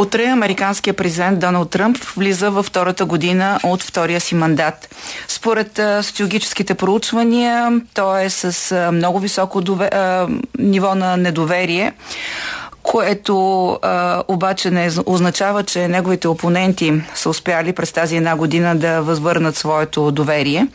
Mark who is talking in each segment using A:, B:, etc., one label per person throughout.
A: Утре американският президент Доналд Тръмп влиза във втората година от втория си мандат. Според социологическите проучвания, той е с много високо дове... ниво на недоверие което а, обаче не означава, че неговите опоненти са успяли през тази една година да възвърнат своето доверие.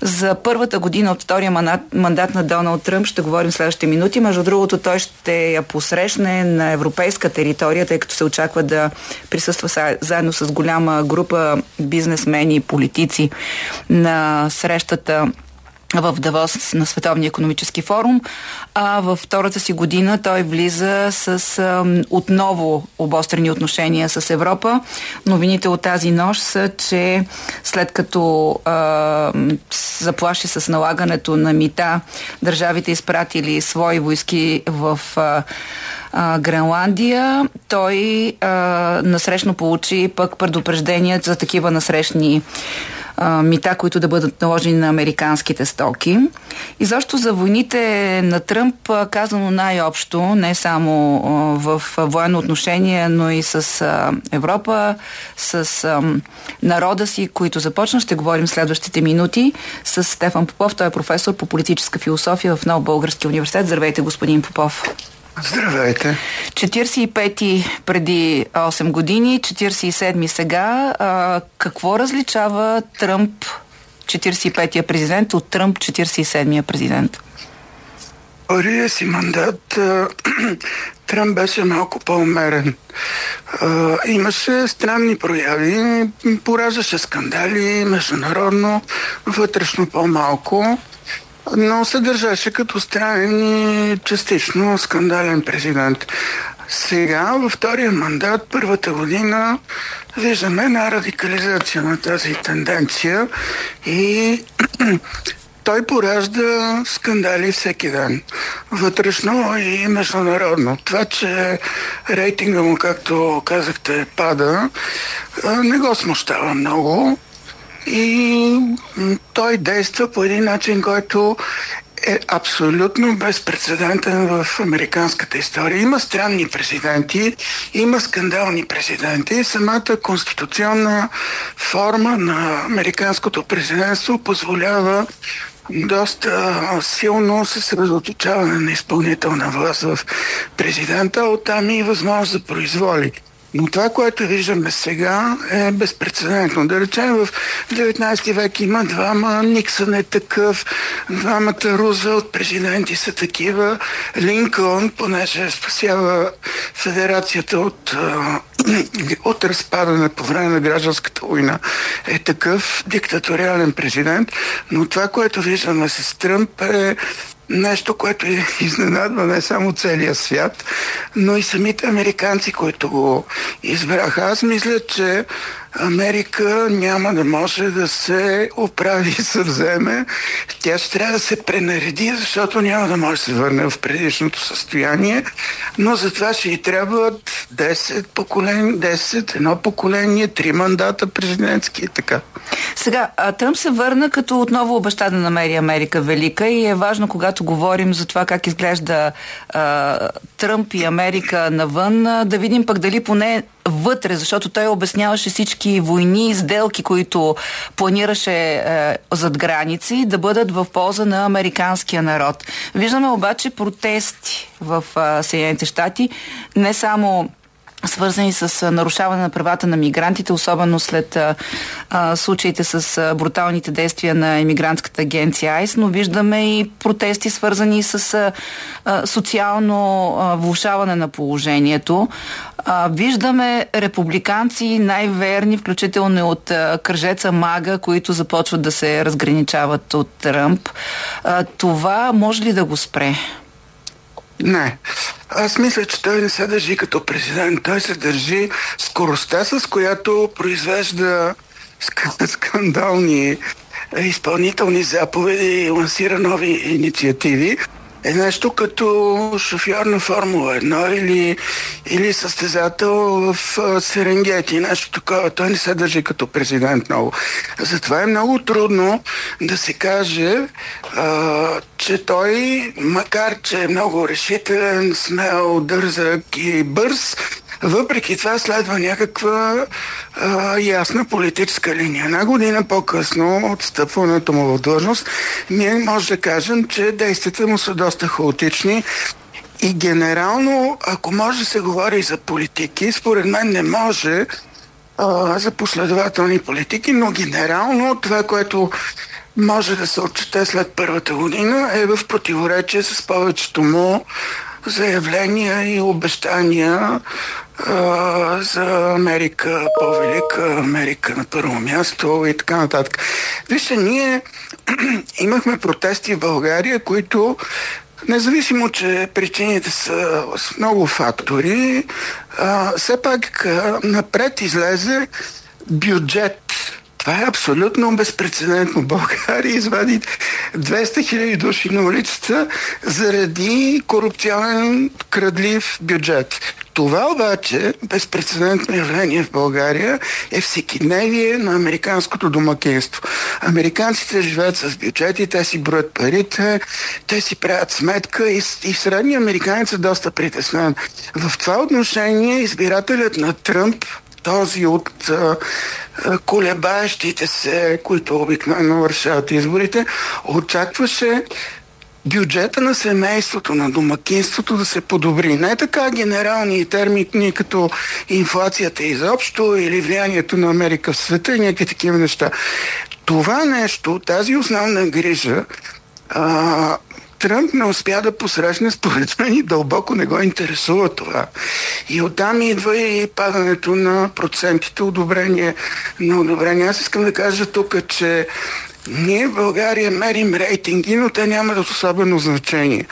A: За първата година от втория мандат, мандат на Доналд Тръмп ще говорим следващите минути. Между другото, той ще я посрещне на европейска територия, тъй като се очаква да присъства заедно с голяма група бизнесмени и политици на срещата в Давос на Световния економически форум, а във втората си година той влиза с а, отново обострени отношения с Европа. Новините от тази нощ са, че след като а, заплаши с налагането на мита, държавите изпратили свои войски в а, а, Гренландия, той а, насрещно получи пък предупреждения за такива насрещни а, мита, които да бъдат наложени на американските стоки. И защо за войните на Тръмп, казано най-общо, не само в военно отношение, но и с Европа, с народа си, които започна, ще говорим следващите минути с Стефан Попов. Той е професор по политическа философия в Нов Български университет. Здравейте, господин Попов.
B: Здравейте.
A: 45-ти преди 8 години, 47-ми сега. А, какво различава Тръмп, 45-я президент, от Тръмп, 47-я президент?
B: Първия си мандат Тръмп беше малко по-умерен. имаше странни прояви, пораждаше скандали, международно, вътрешно по-малко но се държаше като странен и частично скандален президент. Сега, във втория мандат, първата година, виждаме една радикализация на тази тенденция и той поражда скандали всеки ден. Вътрешно и международно. Това, че рейтинга му, както казахте, пада, не го смущава много и той действа по един начин, който е абсолютно безпредседентен в американската история. Има странни президенти, има скандални президенти. Самата конституционна форма на американското президентство позволява доста силно съсредоточаване на изпълнителна власт в президента, оттам и възможност за произволи. Но това, което виждаме сега е безпредседентно. Да речем, в 19 век има двама, Никсън е такъв, двамата Рузвелт президенти са такива, Линкълн, понеже спасява федерацията от, от разпадане по време на гражданската война, е такъв диктаториален президент. Но това, което виждаме с Тръмп е нещо, което изненадва не само целия свят, но и самите американци, които го избраха. Аз мисля, че Америка няма да може да се оправи и съвземе. Тя ще трябва да се пренареди, защото няма да може да се върне в предишното състояние, но за това ще и трябват 10 поколения, 10, едно поколение, три мандата президентски и така.
A: Сега, Тръмп се върна като отново обеща да намери Америка велика и е важно, когато говорим за това как изглежда а, Тръмп и Америка навън, да видим пък дали поне вътре, защото той обясняваше всички войни и сделки, които планираше е, зад граници, да бъдат в полза на американския народ. Виждаме обаче протести в е, Съединените щати, не само свързани с нарушаване на правата на мигрантите, особено след а, случаите с а, бруталните действия на иммигрантската агенция АИС, но виждаме и протести свързани с а, а, социално а, влушаване на положението. А, виждаме републиканци най-верни, включително от а, кръжеца Мага, които започват да се разграничават от Тръмп. А, това може ли да го спре?
B: Не. Аз мисля, че той не се държи като президент. Той се държи скоростта, с която произвежда скандални изпълнителни заповеди и лансира нови инициативи е нещо като шофьор на Формула 1 или, или състезател в Серенгети, нещо такова. Той не се държи като президент много. Затова е много трудно да се каже, а, че той, макар че е много решителен, смел, дързък и бърз, въпреки това следва някаква а, ясна политическа линия. Една година по-късно от стъпването му в длъжност, ние може да кажем, че действията му са доста хаотични и генерално, ако може да се говори за политики, според мен не може а, за последователни политики, но генерално това, което може да се отчете след първата година е в противоречие с повечето му заявления и обещания а, за Америка, по-велика Америка на първо място и така нататък. Вижте, ние имахме протести в България, които Независимо, че причините са с много фактори, а, все пак а, напред излезе бюджет това е абсолютно безпредседентно. България извади 200 хиляди души на улицата заради корупционен крадлив бюджет. Това обаче, безпредседентно явление в България, е всекидневие на американското домакинство. Американците живеят с бюджети, те си броят парите, те си правят сметка и, и средния американец е доста притеснен. В това отношение избирателят на Тръмп този от колебаещите се, които обикновено вършават изборите, очакваше бюджета на семейството, на домакинството да се подобри. Не така генерални термини като инфлацията изобщо или влиянието на Америка в света и някакви такива неща. Това нещо, тази основна грижа, а, Тръмп не успя да посрещне, според мен и дълбоко не го интересува това. И оттам идва и падането на процентите одобрение на одобрение. Аз искам да кажа тук, че ние в България мерим рейтинги, но те нямат особено значение.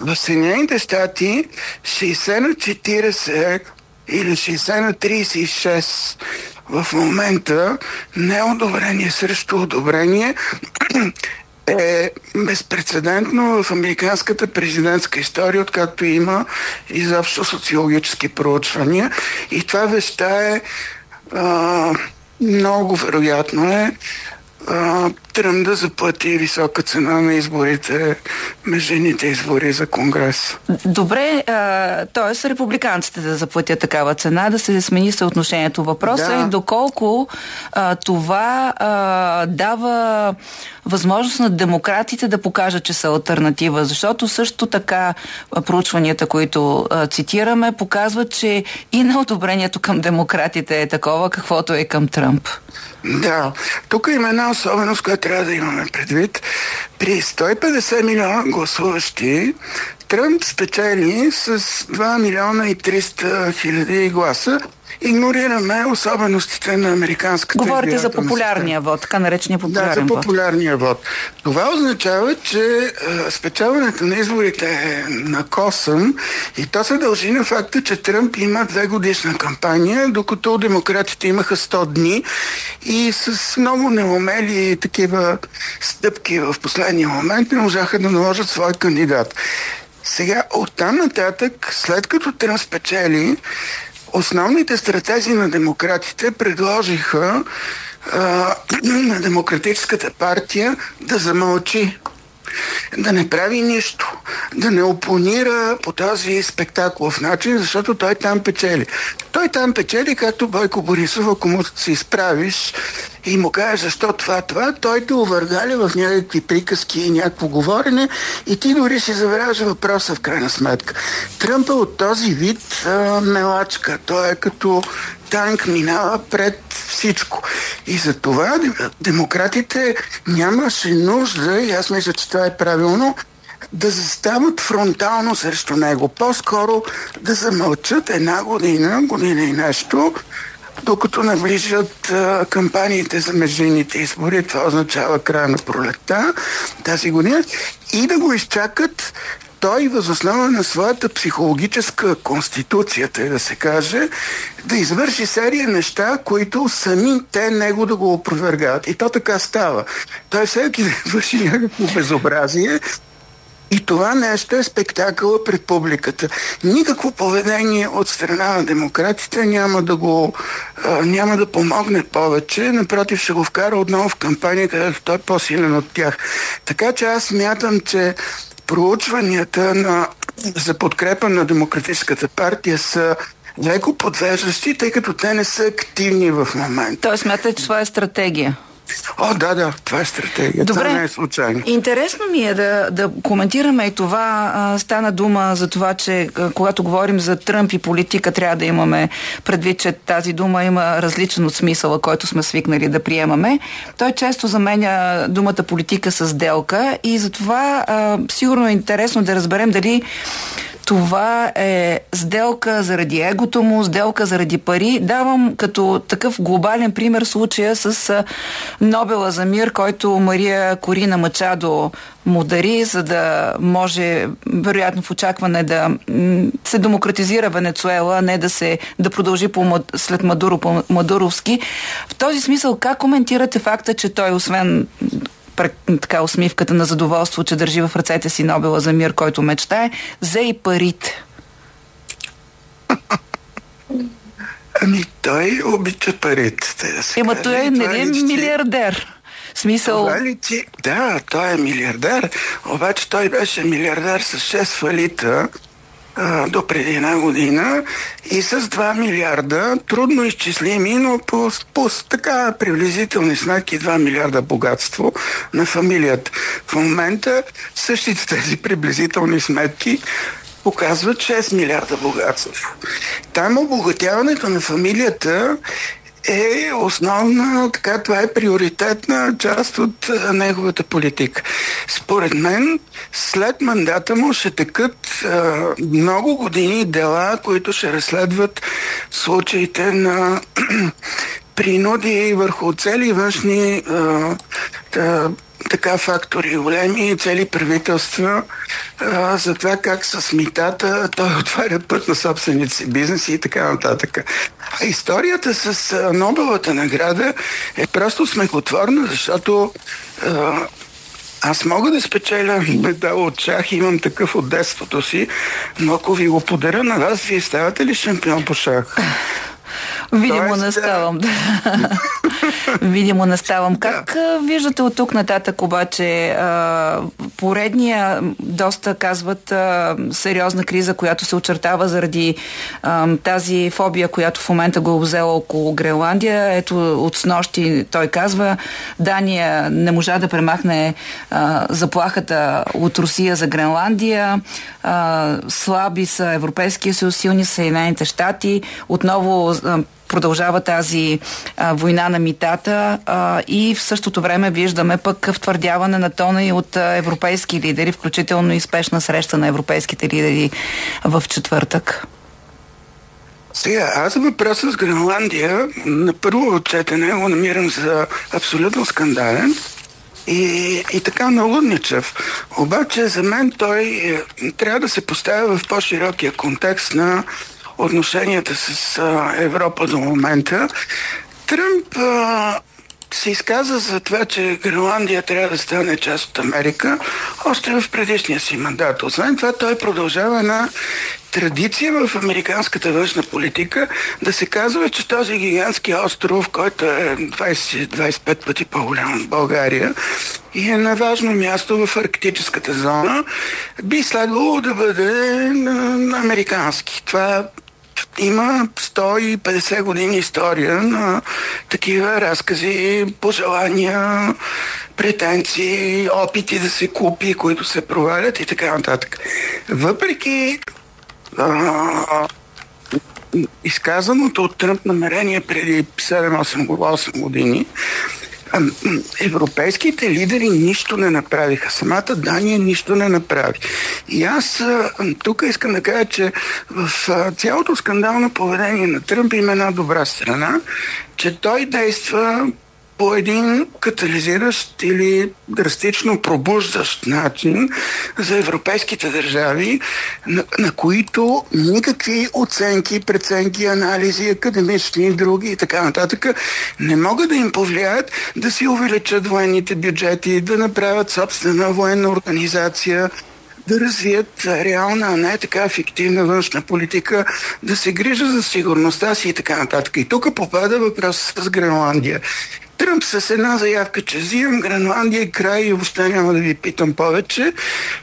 B: В Съединените щати 60 на 40 или 60 на 36 в момента не одобрение срещу одобрение е безпредседентно в американската президентска история, откакто има изобщо социологически проучвания. И това веща е а, много вероятно е Тръм да заплати висока цена на изборите, междинните избори за Конгрес.
A: Добре, т.е. републиканците да заплатят такава цена, да се смени съотношението. Въпросът да. е доколко а, това а, дава възможност на демократите да покажат, че са альтернатива, защото също така проучванията, които а, цитираме, показват, че и на одобрението към демократите е такова, каквото е към Тръмп.
B: Да, тук има една особеност, която трябва да имаме предвид. При 150 милиона гласуващи Тръмп спечели с 2 милиона и 300 хиляди гласа, игнорираме особеностите на американската
A: Говорите за популярния вод, така наречения популярен
B: Да, за популярния вод. Това означава, че а, спечаването на изборите е на косъм и то се дължи на факта, че Тръмп има две годишна кампания, докато демократите имаха 100 дни и с много неумели такива стъпки в последния момент не можаха да наложат свой кандидат. Сега, оттам нататък, след като Тръмп спечели, Основните стратези на демократите предложиха а, на Демократическата партия да замълчи, да не прави нищо, да не опонира по този спектаклов начин, защото той там печели. Той там печели, както Бойко Борисов, ако му се изправиш и му кажеш защо това, това, той те увъргаля в някакви приказки и някакво говорене и ти дори си забравяш въпроса в крайна сметка. Тръмпа от този вид а, мелачка. Той е като танк минава пред всичко. И за това демократите нямаше нужда, и аз мисля, че това е правилно, да застават фронтално срещу него. По-скоро да замълчат една година, година и нещо, докато наближат а, кампаниите за междинните избори, това означава края на пролетта тази година, и да го изчакат той възоснова на своята психологическа конституция, тъй да се каже, да извърши серия неща, които сами те него да го опровергават. И то така става. Той всеки да върши някакво безобразие, и това нещо е спектакъла пред публиката. Никакво поведение от страна на демократите няма да го няма да помогне повече. Напротив, ще го вкара отново в кампания, където той е по-силен от тях. Така че аз мятам, че проучванията на, за подкрепа на Демократическата партия са леко подвеждащи, тъй като те не са активни в момента.
A: Той смята, че това е стратегия.
B: О, да, да, това е стратегия.
A: Добре.
B: Това не е случайно.
A: Интересно ми е да, да коментираме и това. А, стана дума за това, че а, когато говорим за Тръмп и политика, трябва да имаме предвид, че тази дума има различен от смисъла, който сме свикнали да приемаме. Той често заменя думата политика с делка и затова а, сигурно е интересно да разберем дали това е сделка заради егото му, сделка заради пари. Давам като такъв глобален пример случая с Нобела за мир, който Мария Корина Мачадо му дари, за да може, вероятно в очакване да се демократизира Венецуела, а не да се да продължи по, след Мадуро по Мадуровски. В този смисъл, как коментирате факта, че той, освен така усмивката на задоволство, че държи в ръцете си Нобела за мир, който мечтае, взе и парите.
B: Ами той обича парите. Да
A: Ема той е, не е милиардер. Смисъл...
B: Това ли ти? Да, той е милиардер, обаче той беше милиардер с 6 фалита до преди една година и с 2 милиарда, трудно изчислими, но по, по така приблизителни знаки 2 милиарда богатство на фамилията. В момента същите тези приблизителни сметки показват 6 милиарда богатство. Там обогатяването на фамилията е основна, така това е приоритетна част от а, неговата политика. Според мен, след мандата му ще текат а, много години дела, които ще разследват случаите на принуди върху цели външни а, та, така фактори големи, цели правителства а, за това как с митата той отваря път на собствените си бизнеси и така нататък. А историята с а, Нобелата награда е просто смехотворна, защото а, аз мога да спечеля медал от шах, имам такъв от детството си, но ако ви го подаря на вас, вие ставате ли шампион по шах?
A: Видимо не ставам. Видимо не ставам. Как да. виждате от тук нататък обаче поредния, доста казват, сериозна криза, която се очертава заради тази фобия, която в момента го е взела около Гренландия. Ето от снощи той казва, Дания не можа да премахне заплахата от Русия за Гренландия. Слаби са Европейския съюз, силни са Съединените щати. Отново продължава тази а, война на митата а, и в същото време виждаме пък втвърдяване на тона и от а, европейски лидери, включително и спешна среща на европейските лидери в четвъртък.
B: Сега, аз въпроса с Гренландия на първо четене го намирам за абсолютно скандален и, и така налудничав. Обаче за мен той е, трябва да се поставя в по-широкия контекст на отношенията с а, Европа до момента. Тръмп а, се изказа за това, че Гренландия трябва да стане част от Америка още в предишния си мандат. Освен това, той продължава една традиция в американската външна политика да се казва, че този гигантски остров, който е 20-25 пъти по-голям от България и е на важно място в арктическата зона, би следвало да бъде американски. Това има 150 години история на такива разкази, пожелания, претенции, опити да се купи, които се провалят и така нататък. Въпреки а, изказаното от Тръмп намерение преди 7-8 години, европейските лидери нищо не направиха. Самата Дания нищо не направи. И аз тук искам да кажа, че в цялото скандално поведение на Тръмп има една добра страна, че той действа по един катализиращ или драстично пробуждащ начин за европейските държави, на, на които никакви оценки, преценки, анализи, академични и други и така нататък не могат да им повлияят да си увеличат военните бюджети, да направят собствена военна организация, да развият реална, а не така ефективна външна политика, да се грижа за сигурността си и така нататък. И тук попада въпрос с Гренландия. Тръмп с една заявка, че взимам Гренландия и край и въобще няма да ви питам повече.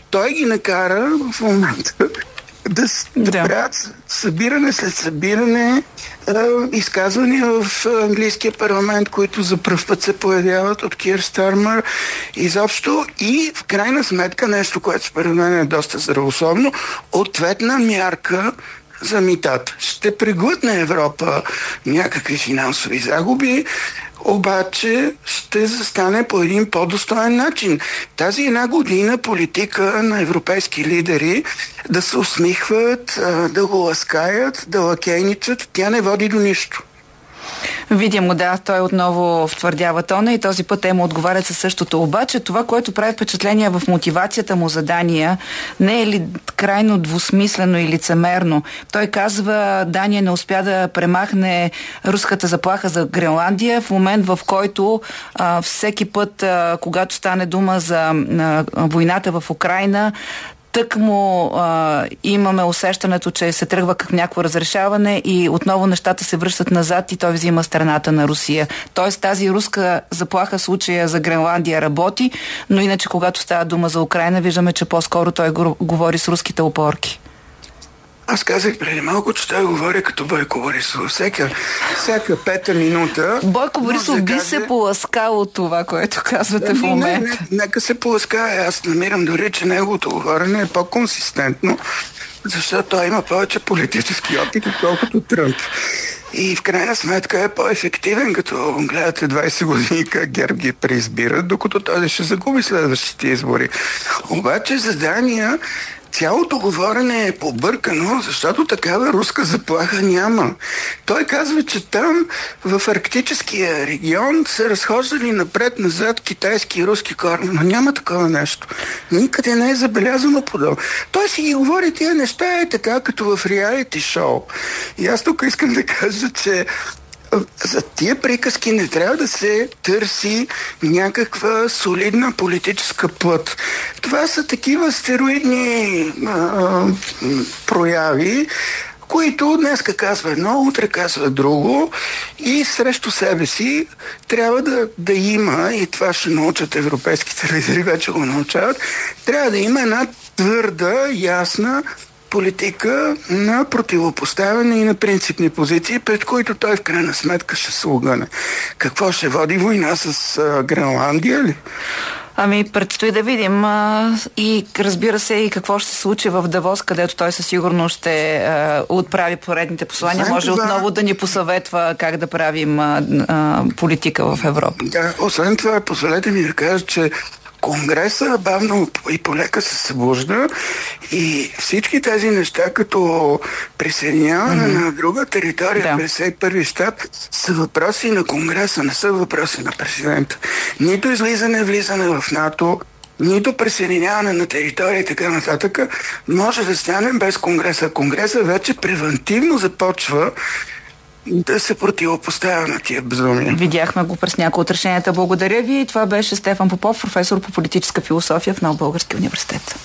B: Той ги накара в момента да, да, да. правят събиране след събиране, изказвания в английския парламент, които за първ път се появяват от Кир Стармър изобщо и в крайна сметка нещо, което според мен е доста здравословно, ответна мярка за митата. Ще преглътне Европа някакви финансови загуби, обаче ще застане по един по-достоен начин. Тази една година политика на европейски лидери да се усмихват, да го ласкаят, да лакейничат, тя не води до нищо.
A: Видимо, да, той отново втвърдява тона и този път те му отговарят със същото. Обаче това, което прави впечатление в мотивацията му за Дания, не е ли крайно двусмислено и лицемерно? Той казва, Дания не успя да премахне руската заплаха за Гренландия в момент, в който а, всеки път, а, когато стане дума за а, войната в Украина, тък му а, имаме усещането, че се тръгва към някакво разрешаване и отново нещата се връщат назад и той взима страната на Русия. Тоест тази руска заплаха случая за Гренландия работи, но иначе когато става дума за Украина, виждаме, че по-скоро той говори с руските опорки.
B: Аз казах преди малко, че той говори като Бойко Борисов. Всяка, всяка пета минута...
A: Бойко Борисов би каже... се поласкал от това, което казвате в момента. Не,
B: не, нека се поласка. Аз намирам дори, че неговото говорене е по-консистентно, защото той има повече политически опит, отколкото Тръмп. И в крайна сметка е по-ефективен, като гледате 20 години как ГЕРБ ги преизбират, докато той ще загуби следващите избори. Обаче за Дания цялото говорене е побъркано, защото такава руска заплаха няма. Той казва, че там в арктическия регион са разхождали напред-назад китайски и руски кораби, но няма такова нещо. Никъде не е забелязано подобно. Той си ги говори тия неща е така, като в реалити шоу. И аз тук искам да кажа, че за тия приказки не трябва да се търси някаква солидна политическа плът. Това са такива стероидни а, прояви, които днеска казва едно, утре казва друго и срещу себе си трябва да, да има, и това ще научат европейските лидери, вече го научават, трябва да има една твърда, ясна политика на противопоставяне и на принципни позиции, пред които той в крайна сметка ще се огъне. Какво ще води война с а, Гренландия ли?
A: Ами, предстои да видим а, и разбира се и какво ще се случи в Давос, където той със сигурност ще а, отправи поредните послания. Може това... отново да ни посъветва как да правим а, а, политика в Европа.
B: Да, освен това, позволете ми да кажа, че Конгреса бавно и полека се събужда и всички тези неща, като присъединяване mm-hmm. на друга територия, да. 51 щат, са въпроси на Конгреса, не са въпроси на президента. Нито излизане, влизане в НАТО, нито присъединяване на територия и така нататък, може да стане без Конгреса. Конгреса вече превентивно започва да се противопоставя на тия безумия.
A: Видяхме го през някои от решенията. Благодаря ви. И това беше Стефан Попов, професор по политическа философия в Нов Български университет.